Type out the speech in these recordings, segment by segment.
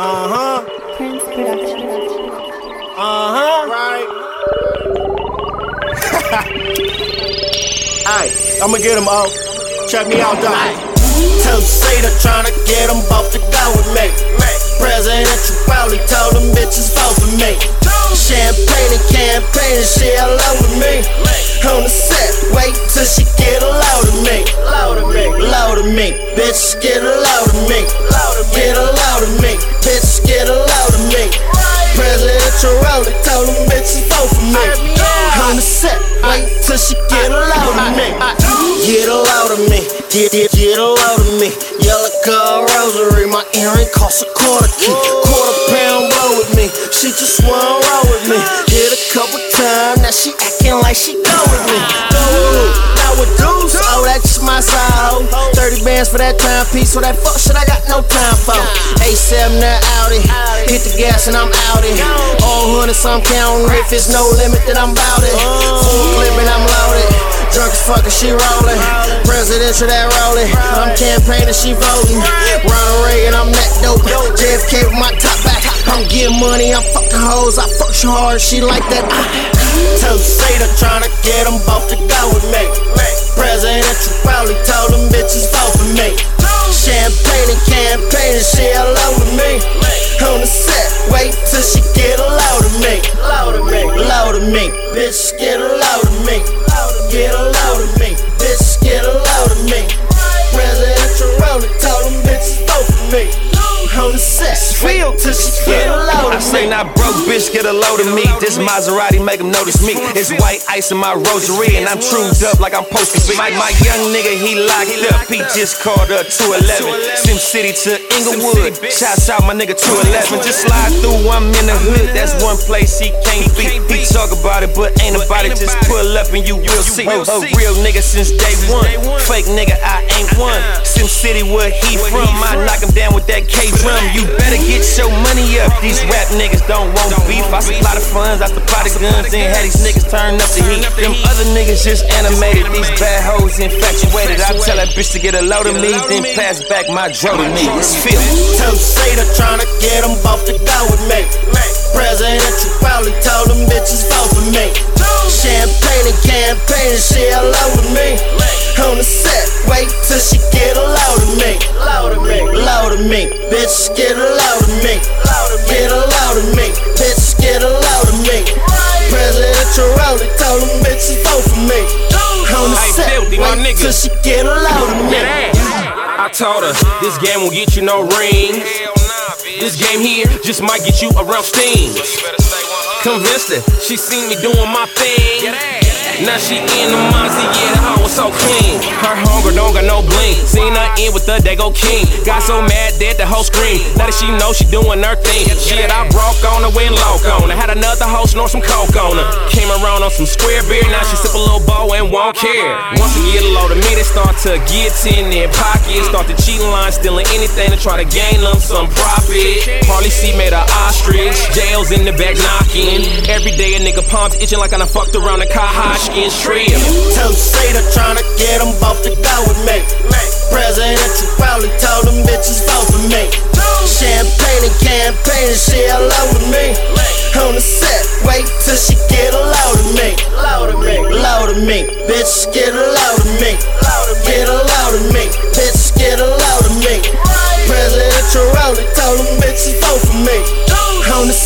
Uh huh. Prince Production. Uh huh. Right. Alright, I'ma get them off. Check me out, dog. Tell Sata tryna get them both to go with me. Presidential rally told them bitches vote for me. Champagne and campaign, she all over me. On the set, wait till she get a load of me. Load of me, load of me. Bitch, get a load of me. Get a load till she get a load of me. Get a load of me. Get, get, get a load of me. Yellow car rosary, my earring costs a quarter key. Quarter pound blow with me. She just wanna roll with me. Hit a couple times, now she acting like she go with me. Go with. Now with dudes, oh that's my side. 30 bands for that timepiece, so that fuck shit I got no time for. A7 that Audi, hit the gas and I'm out it. All hundred, some counting. If it's no limit, then I'm bout it. Full clip and I'm loaded. Drunk as fuck and she rollin'. Presidential that rollin'. I'm campaigning, she votin'. Ronald Reagan, I'm that dope. JFK with my top back. I'm getting money, I'm fucking hoes. I fuck you hard, she like that. Tell Sata tryna get them both to go with me. Presidential not broke, bitch, get a load of me. This Maserati make them notice me. It's white ice in my rosary, and I'm trued up like I'm supposed to be. My, my young nigga, he locked up. He just called up 211. Sim City to Inglewood. Shouts out my nigga 211. Just slide through, I'm in the hood. That's one place he can't be. He talk about it, but ain't about it. Just pull up and you will see. A real nigga since day one. Fake nigga, I ain't one. Sim City, where he from? I knock him down with that K drum. You better get your money up. These rap niggas don't want beef. I supply the funds, I supply the guns, then had these niggas turn up the heat. Them other niggas just animated. These bad hoes infatuated. I tell that bitch to get a load of me, then pass back my dro to me. It's filthy. Tell Sata tryna get them both to go with me. Presidential probably told them bitches vote for me. Champagne and campaign, she all over me. On the set, wait till she get a load of me. Load of me, load of me. Bitch, get a load rolling, told them bitches vote for me. On the Hey, set, filthy, my nigga. till she get a load of me. I told her, this game won't get you no rings. This game here just might get you around steam. Convinced her, she seen me doing my thing. Now she in the Mazda, yeah, the hoe was so clean. Her hunger don't got no bling. Seen her in with the Dago King. Got so mad that the whole scream. Now that she know she doing her thing. Shit, I broke on her, went loc on her. Had another hoe snort some coke on her. Came around on some square beer, now she sip a little bow and won't care. Once a load of me, they start to get in their pockets. Start to cheating line, stealing anything to try to gain them some profit. C made a ostrich. Jails in the back knocking. Every day a nigga palms itching like I done fucked around a car Hodgkins trip. Tell Sata tryna get them both to go with me. President, you probably told them bitches vote for me. Champagne and campaign, she all over me. On the set, wait till she get a load of me. Load of me, load of me. Bitch, get a load of me.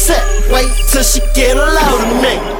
Set, wait till she get a load of me.